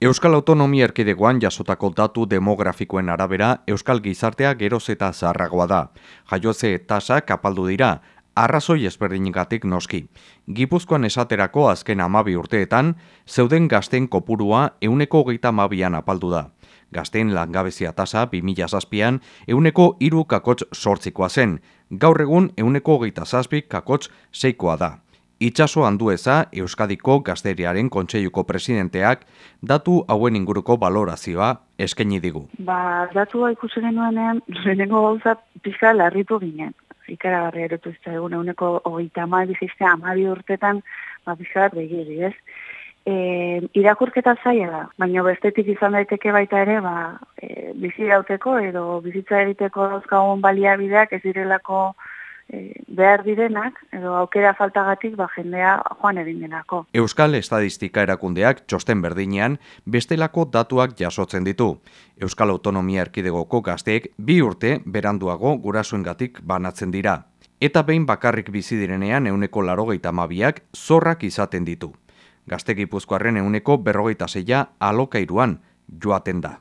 Euskal Autonomia Erkidegoan jasotako datu demografikoen arabera Euskal Gizartea geroz eta zaharragoa da. Jaiotze tasa kapaldu dira, arrazoi ezberdinikatik noski. Gipuzkoan esaterako azken amabi urteetan, zeuden gazten kopurua euneko geita amabian apaldu da. Gazten langabezia tasa 2000 zazpian euneko iru kakotx sortzikoa zen, gaur egun euneko geita zazpi kakotx seikoa da. Itxaso handueza Euskadiko Gazteriaren Kontseiluko presidenteak datu hauen inguruko balorazioa eskaini digu. Ba, datua ikusi genuenean, lehenengo gauza pizka larritu ginen. Ikara garri erotu ez egun eguneko hogeita ama amabi urtetan, ba, pizka bat begiri, ez? E, irakurketa zaila da, baina bestetik izan daiteke baita ere, ba, e, bizi dauteko edo bizitza eriteko dauzkagun baliabideak ez direlako e, behar direnak, edo aukera faltagatik ba, jendea joan egin denako. Euskal Estadistika erakundeak txosten berdinean bestelako datuak jasotzen ditu. Euskal Autonomia Erkidegoko gazteek bi urte beranduago gurasuengatik banatzen dira. Eta behin bakarrik bizi direnean euneko larogeita mabiak zorrak izaten ditu. Gazte gipuzkoarren euneko berrogeita zeia alokairuan joaten da.